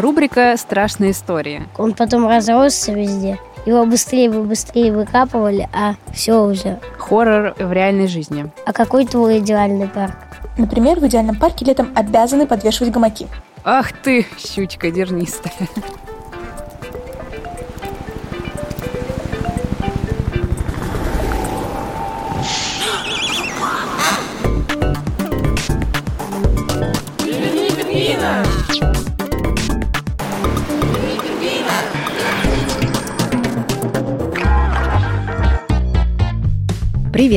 Рубрика «Страшные истории». Он потом разросся везде. Его быстрее вы быстрее выкапывали, а все уже. Хоррор в реальной жизни. А какой твой идеальный парк? Например, в идеальном парке летом обязаны подвешивать гамаки. Ах ты, щучка дернистая.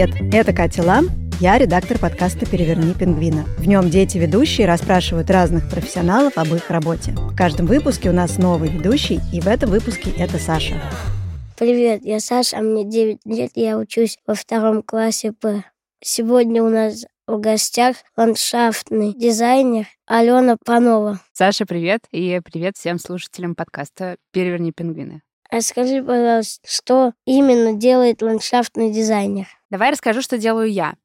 Привет, это Катя Лам, я редактор подкаста «Переверни пингвина». В нем дети-ведущие расспрашивают разных профессионалов об их работе. В каждом выпуске у нас новый ведущий, и в этом выпуске это Саша. Привет, я Саша, а мне 9 лет, я учусь во втором классе П. Сегодня у нас в гостях ландшафтный дизайнер Алена Панова. Саша, привет, и привет всем слушателям подкаста «Переверни пингвины». Расскажи, пожалуйста, что именно делает ландшафтный дизайнер? Давай расскажу, что делаю я.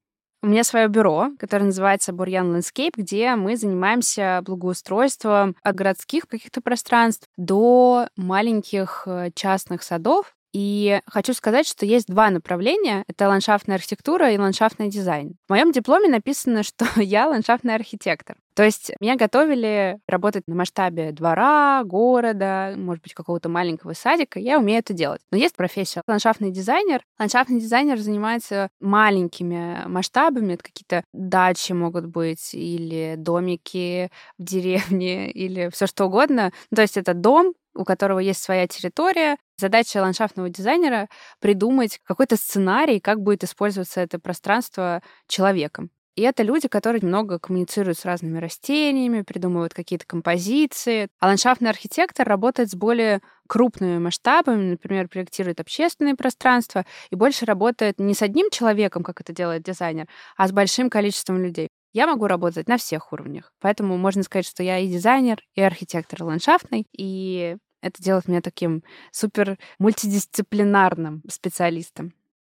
У меня свое бюро, которое называется Бурьян Landscape, где мы занимаемся благоустройством от городских каких-то пространств до маленьких э, частных садов. И хочу сказать, что есть два направления. Это ландшафтная архитектура и ландшафтный дизайн. В моем дипломе написано, что я ландшафтный архитектор. То есть меня готовили работать на масштабе двора, города, может быть, какого-то маленького садика. Я умею это делать. Но есть профессия ландшафтный дизайнер. Ландшафтный дизайнер занимается маленькими масштабами. Это какие-то дачи могут быть или домики в деревне или все что угодно. То есть это дом, у которого есть своя территория. Задача ландшафтного дизайнера — придумать какой-то сценарий, как будет использоваться это пространство человеком. И это люди, которые много коммуницируют с разными растениями, придумывают какие-то композиции. А ландшафтный архитектор работает с более крупными масштабами, например, проектирует общественные пространства и больше работает не с одним человеком, как это делает дизайнер, а с большим количеством людей. Я могу работать на всех уровнях. Поэтому можно сказать, что я и дизайнер, и архитектор ландшафтный, и это делает меня таким супер мультидисциплинарным специалистом.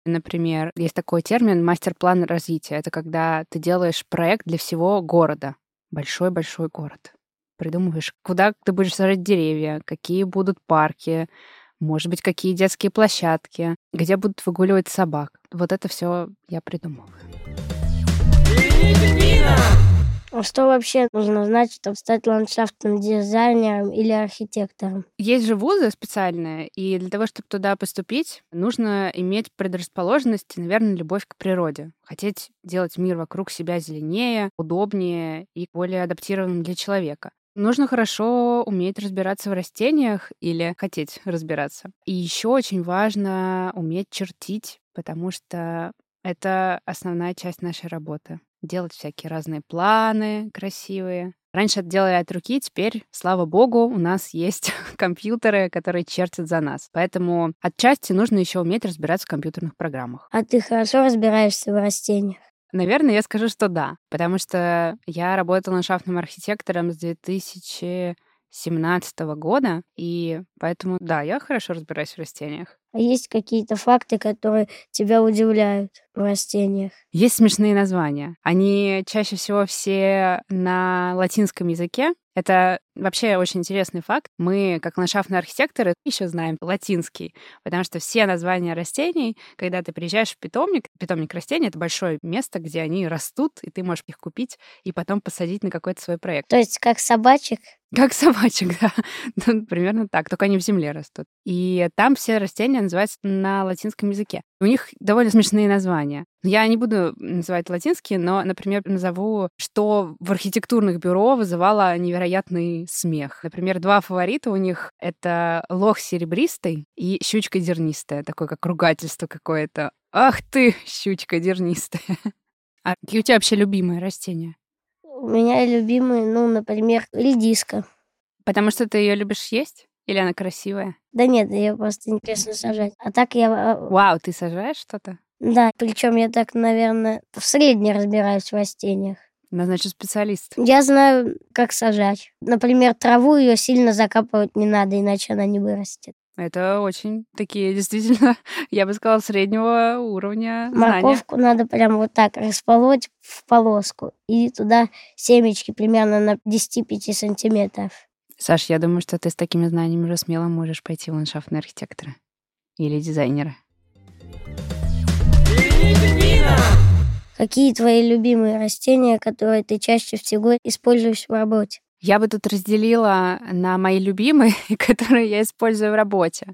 Например, есть такой термин мастер-план развития. Это когда ты делаешь проект для всего города. Большой-большой город. Придумываешь, куда ты будешь сажать деревья, какие будут парки, может быть, какие детские площадки, где будут выгуливать собак. Вот это все я придумываю. А что вообще нужно знать, чтобы стать ландшафтным дизайнером или архитектором? Есть же вузы специальные, и для того, чтобы туда поступить, нужно иметь предрасположенность наверное, любовь к природе. Хотеть делать мир вокруг себя зеленее, удобнее и более адаптированным для человека. Нужно хорошо уметь разбираться в растениях или хотеть разбираться. И еще очень важно уметь чертить, потому что это основная часть нашей работы делать всякие разные планы красивые. Раньше это делали от руки, теперь, слава богу, у нас есть компьютеры, которые чертят за нас. Поэтому отчасти нужно еще уметь разбираться в компьютерных программах. А ты хорошо разбираешься в растениях? Наверное, я скажу, что да, потому что я работала ландшафтным архитектором с 2000 2017 года, и поэтому, да, я хорошо разбираюсь в растениях. А есть какие-то факты, которые тебя удивляют в растениях? Есть смешные названия. Они чаще всего все на латинском языке. Это вообще очень интересный факт. Мы, как ландшафтные архитекторы, еще знаем латинский, потому что все названия растений, когда ты приезжаешь в питомник, питомник растений — это большое место, где они растут, и ты можешь их купить и потом посадить на какой-то свой проект. То есть как собачек? Как собачек, да. Ну, примерно так, только они в земле растут. И там все растения называются на латинском языке. У них довольно смешные названия. Я не буду называть латинские, но, например, назову, что в архитектурных бюро вызывало невероятный смех. Например, два фаворита у них — это лох серебристый и щучка дернистая, такое как ругательство какое-то. Ах ты, щучка дернистая. А какие у тебя вообще любимые растения? У меня любимые, ну, например, редиска. Потому что ты ее любишь есть? Или она красивая? Да нет, ее просто интересно сажать. А так я... А, Вау, ты сажаешь что-то? Да, причем я так, наверное, в среднем разбираюсь в растениях. Ну, значит, специалист. Я знаю, как сажать. Например, траву ее сильно закапывать не надо, иначе она не вырастет. Это очень такие, действительно, я бы сказала, среднего уровня знания. Морковку надо прям вот так располоть в полоску и туда семечки примерно на 10-5 сантиметров. Саш, я думаю, что ты с такими знаниями уже смело можешь пойти в ландшафтные архитекторы или дизайнера. Какие твои любимые растения, которые ты чаще всего используешь в работе? Я бы тут разделила на мои любимые, которые я использую в работе,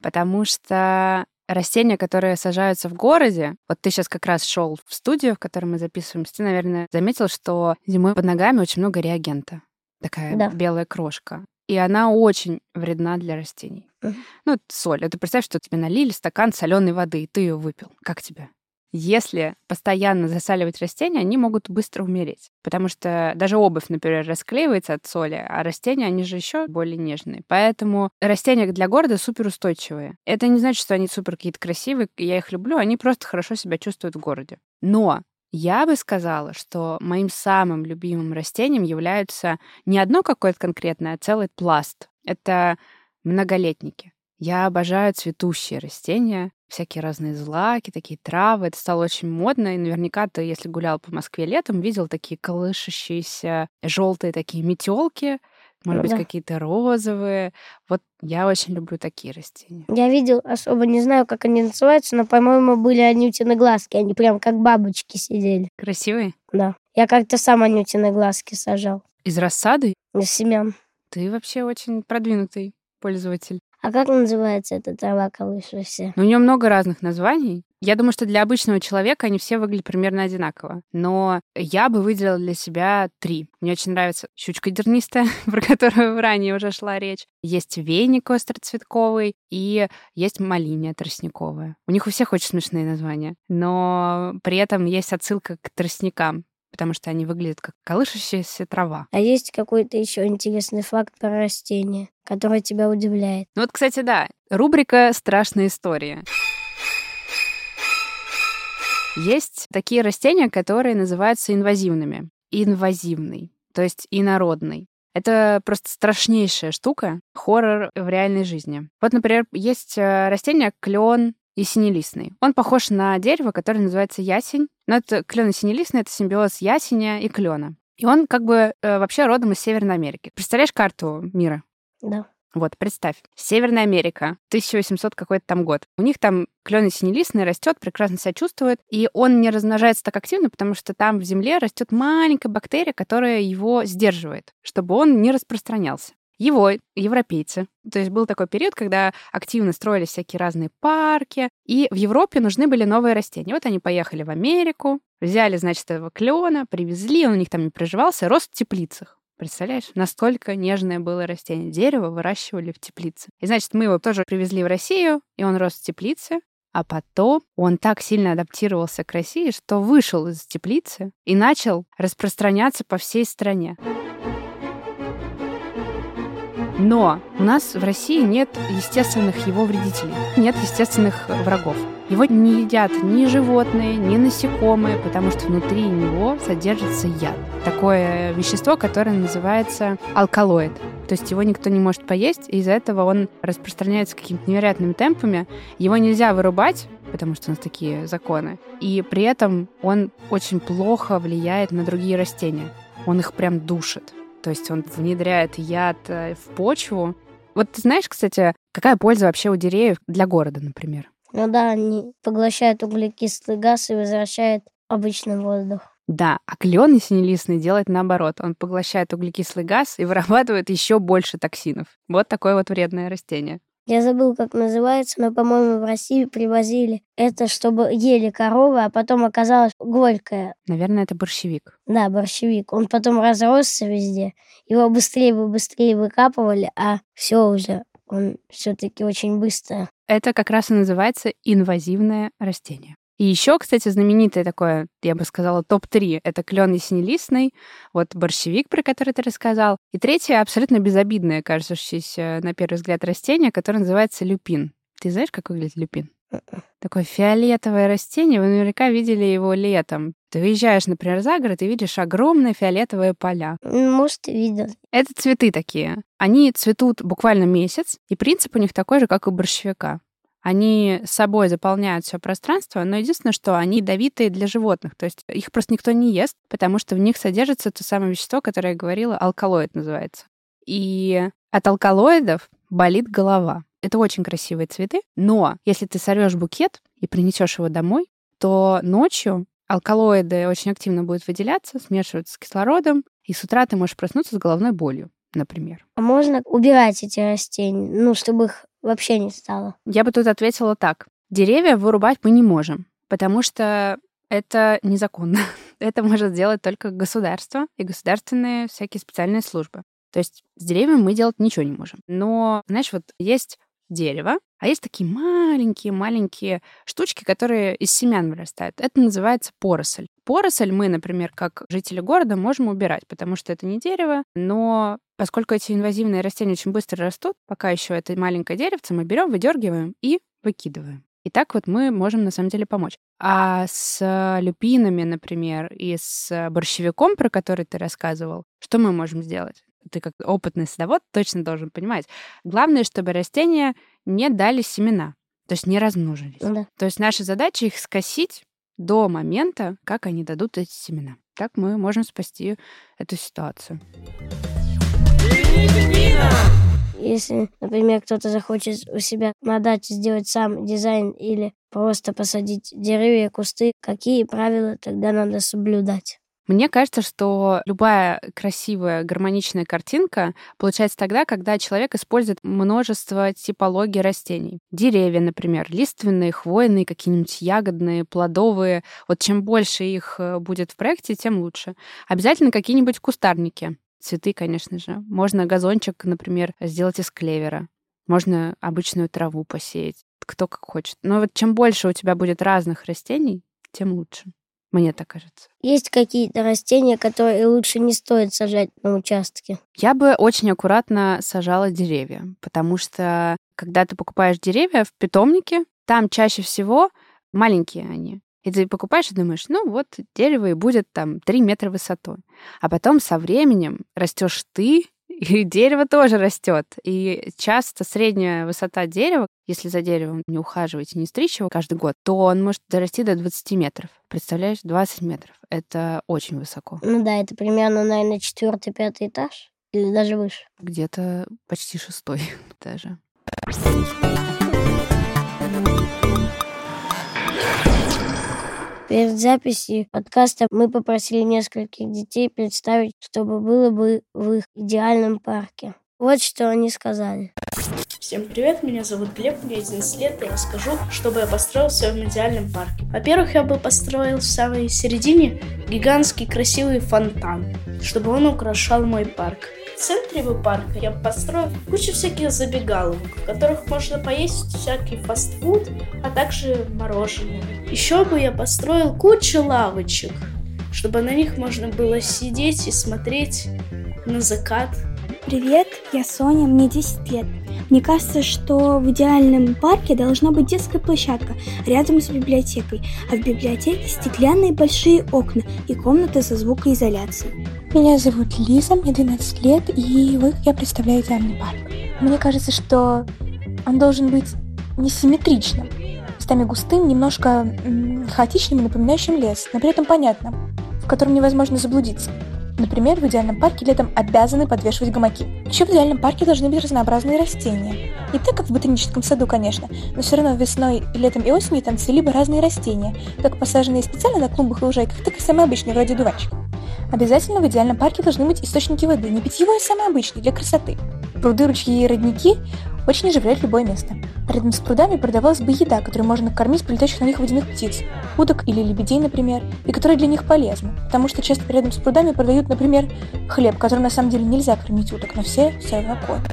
потому что растения, которые сажаются в городе, вот ты сейчас как раз шел в студию, в которой мы записываемся, ты, наверное, заметил, что зимой под ногами очень много реагента, такая Да. белая крошка. И она очень вредна для растений. Ну, соль. Это представь, что тебе налили стакан соленой воды, и ты ее выпил. Как тебе? Если постоянно засаливать растения, они могут быстро умереть. Потому что даже обувь, например, расклеивается от соли, а растения, они же еще более нежные. Поэтому растения для города суперустойчивые. Это не значит, что они супер какие-то красивые, я их люблю, они просто хорошо себя чувствуют в городе. Но я бы сказала, что моим самым любимым растением являются не одно какое-то конкретное, а целый пласт. Это многолетники. Я обожаю цветущие растения, всякие разные злаки, такие травы. Это стало очень модно, и наверняка ты, если гулял по Москве летом, видел такие колышащиеся желтые такие метелки, может быть, Да. какие-то розовые. Вот я очень люблю такие растения. Я видел, особо не знаю, как они называются, но, по-моему, были анютины глазки. Они прям как бабочки сидели. Красивые? Да. Я как-то сам анютины глазки сажал. Из рассады? Из семян. Ты вообще очень продвинутый пользователь. А как называется эта трава колышущаяся? Но у нее много разных названий. Я думаю, что для обычного человека они все выглядят примерно одинаково. Но я бы выделила для себя три. Мне очень нравится щучка дернистая, про которую ранее уже шла речь. Есть веник остроцветковый и есть малиния тростниковая. У них у всех очень смешные названия. Но при этом есть отсылка к тростникам, потому что они выглядят как колышащаяся трава. А есть какой-то еще интересный факт про растения, который тебя удивляет? Ну вот, кстати, да, рубрика «Страшные истории». Есть такие растения, которые называются инвазивными. Инвазивный, то есть инородный. Это просто страшнейшая штука, хоррор в реальной жизни. Вот, например, есть э, растение клен ясенелистный. Он похож на дерево, которое называется ясень. Но это клен ясенелистный, это симбиоз ясеня и клена. И он как бы э, вообще родом из Северной Америки. Представляешь карту мира? Да. Вот, представь, Северная Америка, 1800 какой-то там год. У них там клен синелистный растет, прекрасно себя чувствует, и он не размножается так активно, потому что там в земле растет маленькая бактерия, которая его сдерживает, чтобы он не распространялся. Его европейцы. То есть был такой период, когда активно строились всякие разные парки, и в Европе нужны были новые растения. Вот они поехали в Америку, взяли, значит, этого клена, привезли, он у них там не приживался, рос в теплицах. Представляешь, настолько нежное было растение. Дерево выращивали в теплице. И значит, мы его тоже привезли в Россию, и он рос в теплице. А потом он так сильно адаптировался к России, что вышел из теплицы и начал распространяться по всей стране. Но у нас в России нет естественных его вредителей, нет естественных врагов. Его не едят ни животные, ни насекомые, потому что внутри него содержится яд. Такое вещество, которое называется алкалоид. То есть его никто не может поесть, и из-за этого он распространяется какими-то невероятными темпами. Его нельзя вырубать, потому что у нас такие законы. И при этом он очень плохо влияет на другие растения. Он их прям душит. То есть он внедряет яд э, в почву. Вот ты знаешь, кстати, какая польза вообще у деревьев для города, например? Ну да, они поглощают углекислый газ и возвращают обычный воздух. Да, а клен ясенелистный делает наоборот. Он поглощает углекислый газ и вырабатывает еще больше токсинов. Вот такое вот вредное растение. Я забыл, как называется, но, по-моему, в Россию привозили это, чтобы ели коровы, а потом оказалось горькое. Наверное, это борщевик. Да, борщевик. Он потом разросся везде. Его быстрее бы быстрее выкапывали, а все уже. Он все-таки очень быстро. Это как раз и называется инвазивное растение. И еще, кстати, знаменитое такое, я бы сказала, топ-3 — это клен ясенелистный, вот борщевик, про который ты рассказал. И третье — абсолютно безобидное, кажущееся на первый взгляд растение, которое называется люпин. Ты знаешь, как выглядит люпин? Такое фиолетовое растение, вы наверняка видели его летом. Ты выезжаешь, например, за город и видишь огромные фиолетовые поля. Может, видел. Это цветы такие. Они цветут буквально месяц, и принцип у них такой же, как у борщевика. Они собой заполняют все пространство, но единственное, что они ядовитые для животных. То есть их просто никто не ест, потому что в них содержится то самое вещество, которое я говорила, алкалоид называется. И от алкалоидов болит голова. Это очень красивые цветы, но если ты сорвешь букет и принесешь его домой, то ночью алкалоиды очень активно будут выделяться, смешиваться с кислородом, и с утра ты можешь проснуться с головной болью, например. А можно убирать эти растения, ну, чтобы их вообще не стало? Я бы тут ответила так. Деревья вырубать мы не можем, потому что это незаконно. это может сделать только государство и государственные всякие специальные службы. То есть с деревьями мы делать ничего не можем. Но, знаешь, вот есть дерево, а есть такие маленькие-маленькие штучки, которые из семян вырастают. Это называется поросль. Поросль мы, например, как жители города, можем убирать, потому что это не дерево, но поскольку эти инвазивные растения очень быстро растут, пока еще это маленькое деревце мы берем, выдергиваем и выкидываем. И так вот мы можем на самом деле помочь. А с люпинами, например, и с борщевиком, про который ты рассказывал, что мы можем сделать? ты как опытный садовод точно должен понимать. Главное, чтобы растения не дали семена, то есть не размножились. Да. То есть наша задача их скосить до момента, как они дадут эти семена. Так мы можем спасти эту ситуацию. Если, например, кто-то захочет у себя на даче сделать сам дизайн или просто посадить деревья, кусты, какие правила тогда надо соблюдать? Мне кажется, что любая красивая, гармоничная картинка получается тогда, когда человек использует множество типологий растений. Деревья, например, лиственные, хвойные, какие-нибудь ягодные, плодовые. Вот чем больше их э, будет в проекте, тем лучше. Обязательно какие-нибудь кустарники. Цветы, конечно же. Можно газончик, например, сделать из клевера. Можно обычную траву посеять. Кто как хочет. Но вот чем больше у тебя будет разных растений, тем лучше. Мне так кажется. Есть какие-то растения, которые лучше не стоит сажать на участке? Я бы очень аккуратно сажала деревья, потому что когда ты покупаешь деревья в питомнике, там чаще всего маленькие они. И ты покупаешь и думаешь, ну вот дерево и будет там 3 метра высотой. А потом со временем растешь ты, и дерево тоже растет. И часто средняя высота дерева, если за деревом не ухаживать и не стричь его каждый год, то он может дорасти до 20 метров. Представляешь, 20 метров. Это очень высоко. Ну да, это примерно, наверное, четвертый, пятый этаж. Или даже выше. Где-то почти шестой даже. Перед записью подкаста мы попросили нескольких детей представить, чтобы было бы в их идеальном парке. Вот что они сказали. Всем привет, меня зовут Глеб, мне 11 лет, и я расскажу, что бы я построил в своем идеальном парке. Во-первых, я бы построил в самой середине гигантский красивый фонтан, чтобы он украшал мой парк. Центре бы парка я построил кучу всяких забегаловок, в которых можно поесть всякий фастфуд, а также мороженое. Еще бы я построил кучу лавочек, чтобы на них можно было сидеть и смотреть на закат. Привет, я Соня, мне 10 лет. Мне кажется, что в идеальном парке должна быть детская площадка рядом с библиотекой, а в библиотеке стеклянные большие окна и комната со звукоизоляцией. Меня зовут Лиза, мне 12 лет, и вот я представляю идеальный парк. Мне кажется, что он должен быть несимметричным, местами густым, немножко м- хаотичным и напоминающим лес, но при этом понятным, в котором невозможно заблудиться. Например, в идеальном парке летом обязаны подвешивать гамаки. Еще в идеальном парке должны быть разнообразные растения. Не так, как в ботаническом саду, конечно, но все равно весной, летом и осенью там цвели бы разные растения, как посаженные специально на клумбах и лужайках, так и самые обычные, вроде дуванчиков. Обязательно в идеальном парке должны быть источники воды, не питьевой, а самые обычные, для красоты. Пруды, ручьи и родники очень оживляют любое место. Рядом с прудами продавалась бы еда, которую можно кормить прилетающих на них водяных птиц, уток или лебедей, например, и которая для них полезна, потому что часто рядом с прудами продают, например, хлеб, который на самом деле нельзя кормить уток, но все все равно кормят.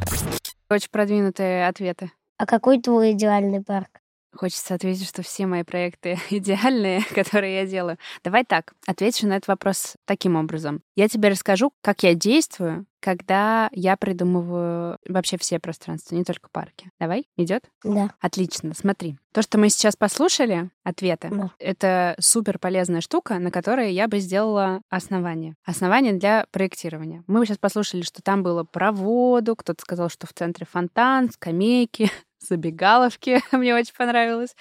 Очень продвинутые ответы. А какой твой идеальный парк? Хочется ответить, что все мои проекты идеальные, которые я делаю. Давай так, отвечу на этот вопрос таким образом. Я тебе расскажу, как я действую, когда я придумываю вообще все пространства, не только парки. Давай, идет? Да. Отлично, смотри. То, что мы сейчас послушали, ответы, Да. это супер полезная штука, на которой я бы сделала основание. Основание для проектирования. Мы сейчас послушали, что там было про воду, кто-то сказал, что в центре фонтан, скамейки, забегаловки, мне очень понравилось.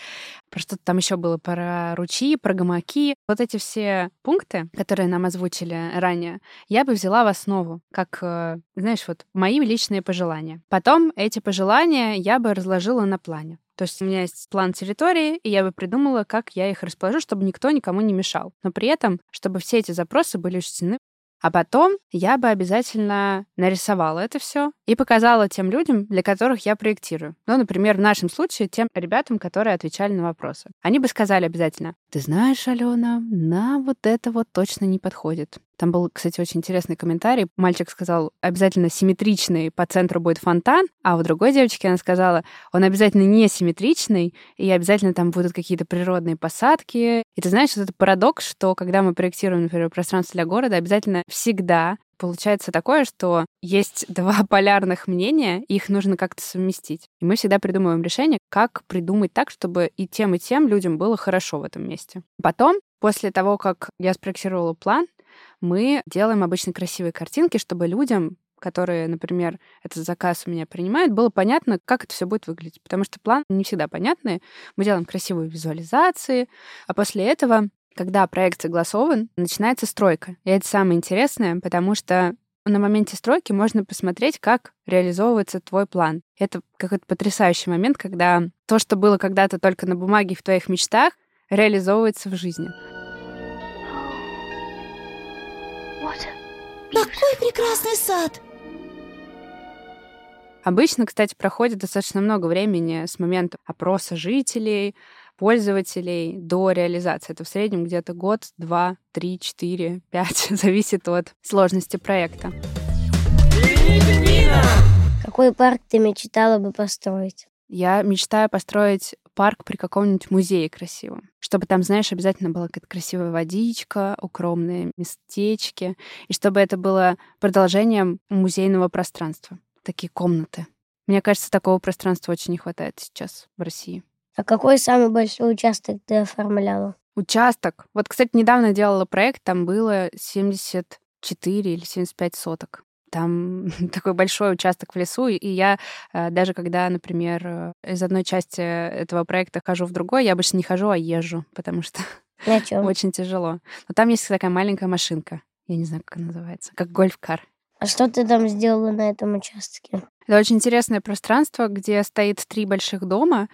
Про что-то там еще было про ручьи, про гамаки. Вот эти все пункты, которые нам озвучили ранее, я бы взяла в основу, как, э, знаешь, вот мои личные пожелания. Потом эти пожелания я бы разложила на плане. То есть у меня есть план территории, и я бы придумала, как я их расположу, чтобы никто никому не мешал. Но при этом, чтобы все эти запросы были учтены а потом я бы обязательно нарисовала это все и показала тем людям, для которых я проектирую. Ну, например, в нашем случае тем ребятам, которые отвечали на вопросы. Они бы сказали обязательно, ты знаешь, Алена, нам вот это вот точно не подходит. Там был, кстати, очень интересный комментарий. Мальчик сказал, обязательно симметричный, по центру будет фонтан, а у другой девочки она сказала, он обязательно не симметричный, и обязательно там будут какие-то природные посадки. И ты знаешь, это парадокс, что когда мы проектируем, например, пространство для города, обязательно всегда получается такое, что есть два полярных мнения, и их нужно как-то совместить. И мы всегда придумываем решение, как придумать так, чтобы и тем, и тем людям было хорошо в этом месте. Потом, после того, как я спроектировала план, мы делаем обычно красивые картинки, чтобы людям которые, например, этот заказ у меня принимают, было понятно, как это все будет выглядеть. Потому что план не всегда понятный. Мы делаем красивые визуализации, а после этого, когда проект согласован, начинается стройка. И это самое интересное, потому что на моменте стройки можно посмотреть, как реализовывается твой план. Это какой-то потрясающий момент, когда то, что было когда-то только на бумаге в твоих мечтах, реализовывается в жизни. Какой прекрасный сад! Обычно, кстати, проходит достаточно много времени с момента опроса жителей, пользователей до реализации. Это в среднем где-то год, два, три, четыре, пять. Зависит от сложности проекта. Какой парк ты мечтала бы построить? Я мечтаю построить парк при каком-нибудь музее красивом. Чтобы там, знаешь, обязательно была какая-то красивая водичка, укромные местечки, и чтобы это было продолжением музейного пространства. Такие комнаты. Мне кажется, такого пространства очень не хватает сейчас в России. А какой самый большой участок ты оформляла? Участок. Вот, кстати, недавно делала проект, там было 74 или 75 соток. Там такой большой участок в лесу, и я э, даже когда, например, э, из одной части этого проекта хожу в другой, я обычно не хожу, а езжу, потому что очень тяжело. Но там есть такая маленькая машинка. Я не знаю, как она называется. Как гольф-кар. А что ты там сделала на этом участке? Это очень интересное пространство, где стоит три больших дома,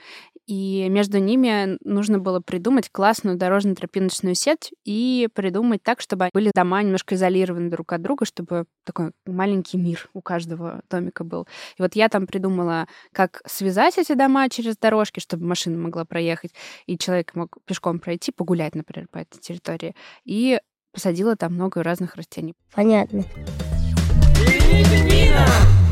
и между ними нужно было придумать классную дорожно-тропиночную сеть и придумать так, чтобы были дома немножко изолированы друг от друга, чтобы такой маленький мир у каждого домика был. И вот я там придумала, как связать эти дома через дорожки, чтобы машина могла проехать, и человек мог пешком пройти, погулять, например, по этой территории. И посадила там много разных растений. Понятно.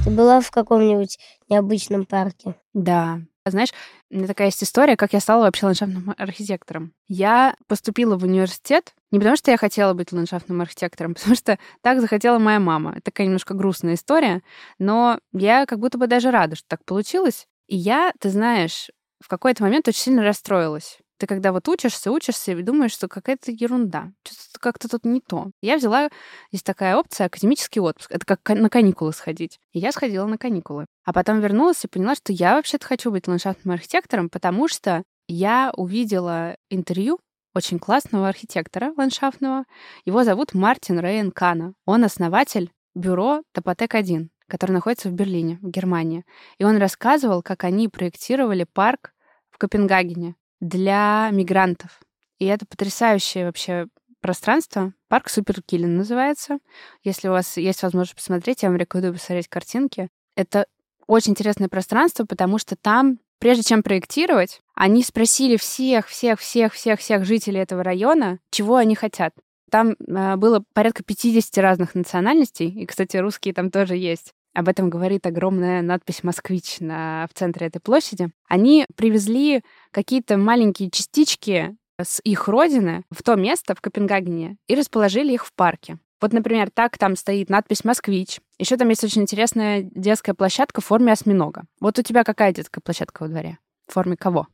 Ты была в каком-нибудь необычном парке? Да, знаешь, у меня такая есть история, как я стала вообще ландшафтным архитектором. Я поступила в университет не потому, что я хотела быть ландшафтным архитектором, потому что так захотела моя мама. Это такая немножко грустная история, но я как будто бы даже рада, что так получилось. И я, ты знаешь, в какой-то момент очень сильно расстроилась. Ты когда вот учишься, учишься и думаешь, что какая-то ерунда, что-то как-то тут не то. Я взяла, есть такая опция, академический отпуск. Это как на каникулы сходить. И я сходила на каникулы. А потом вернулась и поняла, что я вообще-то хочу быть ландшафтным архитектором, потому что я увидела интервью очень классного архитектора ландшафтного. Его зовут Мартин Рейн Кана. Он основатель бюро Топотек-1, который находится в Берлине, в Германии. И он рассказывал, как они проектировали парк в Копенгагене для мигрантов. И это потрясающее вообще пространство. Парк Суперкилин называется. Если у вас есть возможность посмотреть, я вам рекомендую посмотреть картинки. Это очень интересное пространство, потому что там, прежде чем проектировать, они спросили всех, всех, всех, всех, всех жителей этого района, чего они хотят. Там э, было порядка 50 разных национальностей, и, кстати, русские там тоже есть. Об этом говорит огромная надпись «Москвич» на, в центре этой площади. Они привезли какие-то маленькие частички с их родины в то место, в Копенгагене, и расположили их в парке. Вот, например, так там стоит надпись «Москвич». Еще там есть очень интересная детская площадка в форме осьминога. Вот у тебя какая детская площадка во дворе? В форме кого?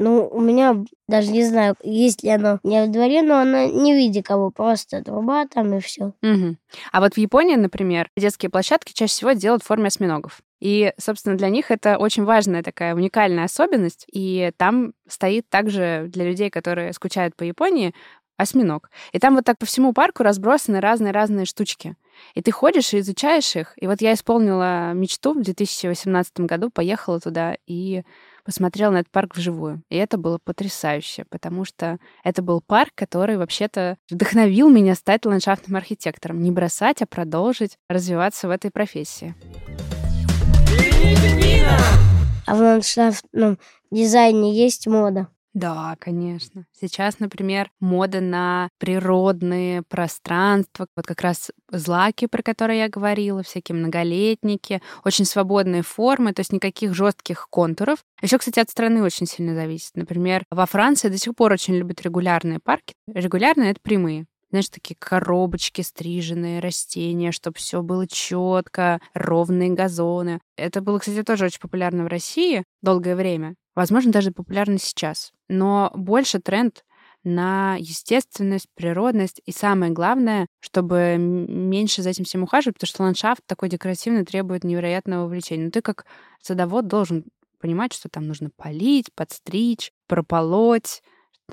Ну, у меня даже не знаю, есть ли она не в дворе, но она не в виде кого, просто труба там и все. Угу. А вот в Японии, например, детские площадки чаще всего делают в форме осьминогов. И, собственно, для них это очень важная такая уникальная особенность. И там стоит также для людей, которые скучают по Японии, осьминог. И там вот так по всему парку разбросаны разные-разные штучки. И ты ходишь и изучаешь их. И вот я исполнила мечту в 2018 году, поехала туда и посмотрела на этот парк вживую. И это было потрясающе, потому что это был парк, который вообще-то вдохновил меня стать ландшафтным архитектором. Не бросать, а продолжить развиваться в этой профессии. А в ландшафтном дизайне есть мода? Да, конечно. Сейчас, например, мода на природные пространства, вот как раз злаки, про которые я говорила, всякие многолетники, очень свободные формы, то есть никаких жестких контуров. Еще, кстати, от страны очень сильно зависит. Например, во Франции до сих пор очень любят регулярные парки. Регулярные — это прямые знаешь, такие коробочки стриженные, растения, чтобы все было четко, ровные газоны. Это было, кстати, тоже очень популярно в России долгое время. Возможно, даже популярно сейчас. Но больше тренд на естественность, природность и самое главное, чтобы меньше за этим всем ухаживать, потому что ландшафт такой декоративный требует невероятного увлечения. Но ты как садовод должен понимать, что там нужно полить, подстричь, прополоть,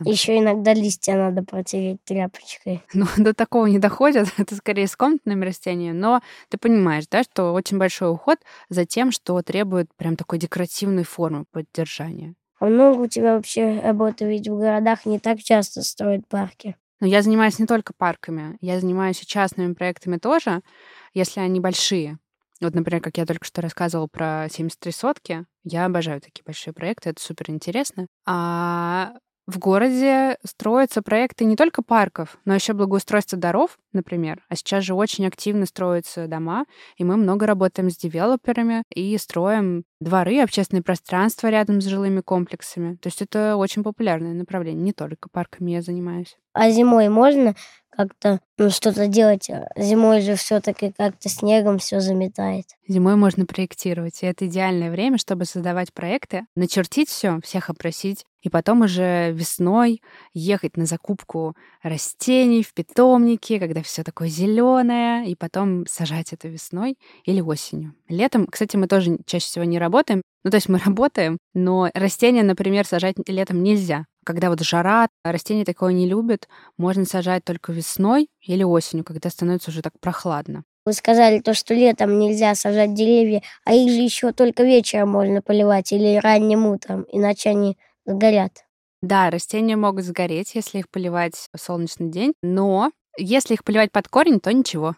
еще иногда листья надо протереть тряпочкой. Ну, до такого не доходит. Это скорее с комнатными растениями. Но ты понимаешь, да, что очень большой уход за тем, что требует прям такой декоративной формы поддержания. А много у тебя вообще работы? Ведь в городах не так часто строят парки. Но я занимаюсь не только парками. Я занимаюсь и частными проектами тоже, если они большие. Вот, например, как я только что рассказывала про 73 сотки, я обожаю такие большие проекты, это супер интересно. А в городе строятся проекты не только парков, но еще благоустройства даров, например. А сейчас же очень активно строятся дома, и мы много работаем с девелоперами и строим дворы, общественные пространства рядом с жилыми комплексами. То есть это очень популярное направление. Не только парками я занимаюсь. А зимой можно как-то ну, что-то делать. Зимой же все-таки как-то снегом все заметает. Зимой можно проектировать. И это идеальное время, чтобы создавать проекты, начертить все, всех опросить, и потом уже весной ехать на закупку растений в питомнике, когда все такое зеленое, и потом сажать это весной или осенью. Летом, кстати, мы тоже чаще всего не работаем. Ну, то есть мы работаем, но растения, например, сажать летом нельзя. Когда вот жара, растения такое не любят, можно сажать только весной или осенью, когда становится уже так прохладно. Вы сказали то, что летом нельзя сажать деревья, а их же еще только вечером можно поливать или ранним утром, иначе они сгорят. Да, растения могут сгореть, если их поливать в солнечный день, но если их поливать под корень, то ничего.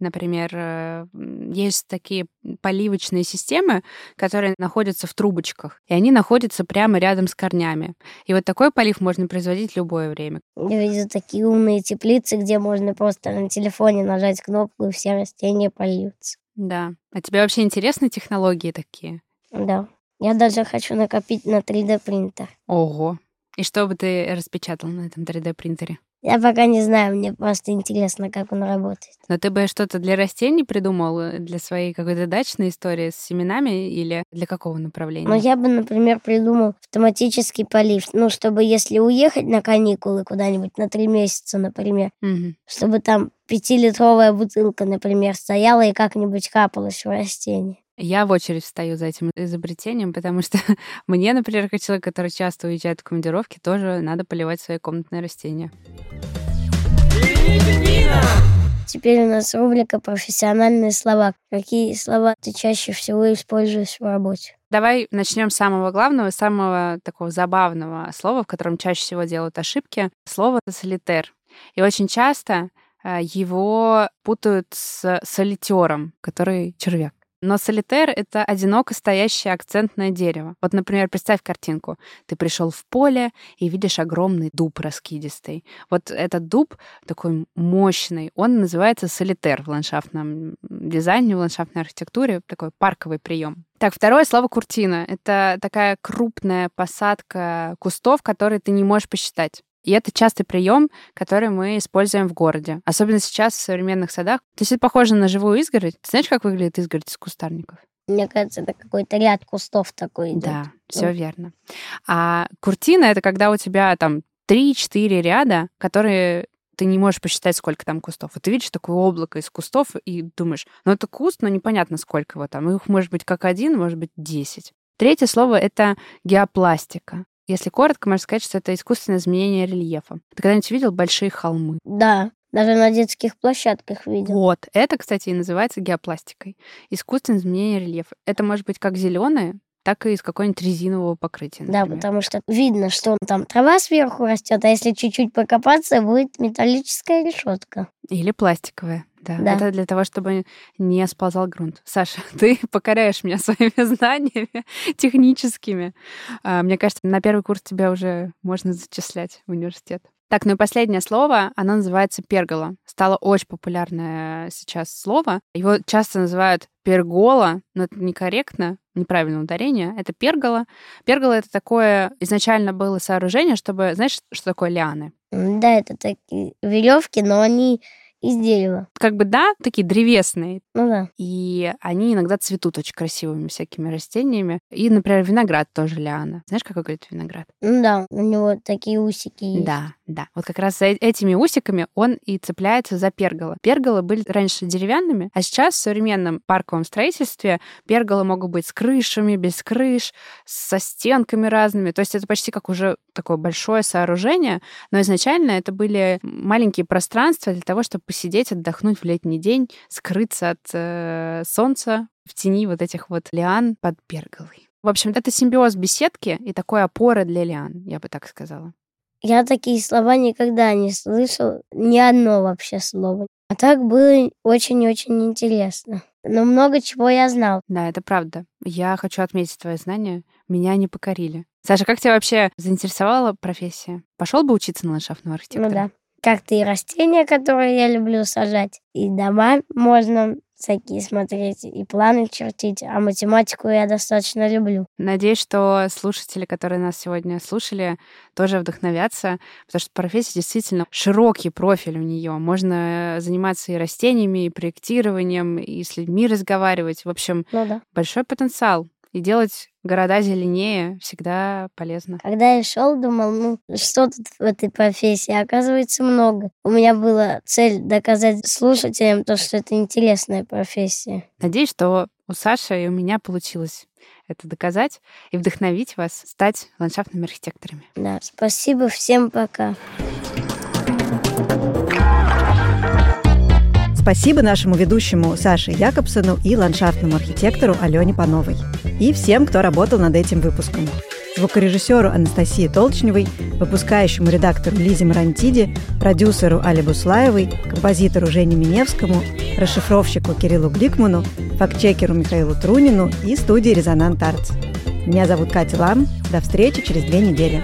Например, э, есть такие поливочные системы, которые находятся в трубочках, и они находятся прямо рядом с корнями. И вот такой полив можно производить в любое время. Я видел такие умные теплицы, где можно просто на телефоне нажать кнопку, и все растения польются. Да. А тебе вообще интересны технологии такие? Да. Я даже хочу накопить на 3D принтер. Ого. И что бы ты распечатал на этом 3D принтере? Я пока не знаю, мне просто интересно, как он работает. Но ты бы что-то для растений придумал, э, для своей какой-то дачной истории с семенами или для какого направления? Ну, я бы, например, придумал автоматический полив. Ну, чтобы если уехать на каникулы куда-нибудь на три месяца, например, угу. чтобы там пятилитровая бутылка, например, стояла и как-нибудь капалась в растение. Я в очередь встаю за этим изобретением, потому что мне, например, как человек, который часто уезжает в командировки, тоже надо поливать свои комнатные растения. Теперь у нас рубрика «Профессиональные слова». Какие слова ты чаще всего используешь в работе? Давай начнем с самого главного, самого такого забавного слова, в котором чаще всего делают ошибки. Слово «солитер». И очень часто э, его путают с солитером, который червяк. Но солитер — это одиноко стоящее акцентное дерево. Вот, например, представь картинку. Ты пришел в поле и видишь огромный дуб раскидистый. Вот этот дуб такой мощный, он называется солитер в ландшафтном дизайне, в ландшафтной архитектуре, такой парковый прием. Так, второе слово куртина. Это такая крупная посадка кустов, которые ты не можешь посчитать. И это частый прием, который мы используем в городе. Особенно сейчас в современных садах. То есть это похоже на живую изгородь. Ты знаешь, как выглядит изгородь из кустарников? Мне кажется, это какой-то ряд кустов такой идет. Да, все ну. верно. А куртина — это когда у тебя там 3-4 ряда, которые ты не можешь посчитать, сколько там кустов. Вот ты видишь такое облако из кустов и думаешь, ну это куст, но непонятно, сколько его там. Их может быть как один, может быть десять. Третье слово — это геопластика. Если коротко, можно сказать, что это искусственное изменение рельефа. Ты когда-нибудь видел большие холмы? Да, даже на детских площадках видел. Вот, это, кстати, и называется геопластикой. Искусственное изменение рельефа. Это может быть как зеленое, так и из какого-нибудь резинового покрытия. Например. Да, потому что видно, что там трава сверху растет, а если чуть-чуть покопаться, будет металлическая решетка. Или пластиковая. Да, да, это для того, чтобы не сползал грунт. Саша, ты покоряешь меня своими знаниями техническими. А, мне кажется, на первый курс тебя уже можно зачислять в университет. Так, ну и последнее слово, оно называется пергола. Стало очень популярное сейчас слово. Его часто называют пергола, но это некорректно, неправильное ударение. Это пергола. Пергола — это такое изначально было сооружение, чтобы... Знаешь, что такое лианы? Да, это такие веревки, но они из дерева. Как бы да, такие древесные. Ну да. И они иногда цветут очень красивыми всякими растениями. И, например, виноград тоже лиана. Знаешь, как выглядит виноград? Ну да, у него такие усики есть. Да, да. Вот как раз э, этими усиками он и цепляется за перголы. Перголы были раньше деревянными, а сейчас в современном парковом строительстве перголы могут быть с крышами, без крыш, со стенками разными. То есть это почти как уже такое большое сооружение, но изначально это были маленькие пространства для того, чтобы посидеть, отдохнуть в летний день, скрыться от э, солнца в тени вот этих вот лиан под перголой. В общем, это симбиоз беседки и такой опоры для лиан, я бы так сказала. Я такие слова никогда не слышал, ни одно вообще слово. А так было очень-очень интересно. Но много чего я знал. Да, это правда. Я хочу отметить твои знания. Меня не покорили. Саша, как тебя вообще заинтересовала профессия? Пошел бы учиться на ландшафтного архитектора? Ну да как-то и растения, которые я люблю сажать, и дома можно всякие смотреть, и планы чертить, а математику я достаточно люблю. Надеюсь, что слушатели, которые нас сегодня слушали, тоже вдохновятся, потому что профессия действительно широкий профиль у нее. Можно заниматься и растениями, и проектированием, и с людьми разговаривать. В общем, ну, да. большой потенциал. И делать города зеленее всегда полезно. Когда я шел, думал, ну что тут в этой профессии? Оказывается, много. У меня была цель доказать слушателям то, что это интересная профессия. Надеюсь, что у Саши и у меня получилось это доказать и вдохновить вас стать ландшафтными архитекторами. Да, спасибо, всем пока. Спасибо нашему ведущему Саше Якобсону и ландшафтному архитектору Алене Пановой. И всем, кто работал над этим выпуском. Звукорежиссеру Анастасии Толчневой, выпускающему редактору Лизе Марантиди, продюсеру Али Буслаевой, композитору Жене Миневскому, расшифровщику Кириллу Гликману, фактчекеру Михаилу Трунину и студии «Резонант Артс». Меня зовут Катя Лам. До встречи через две недели.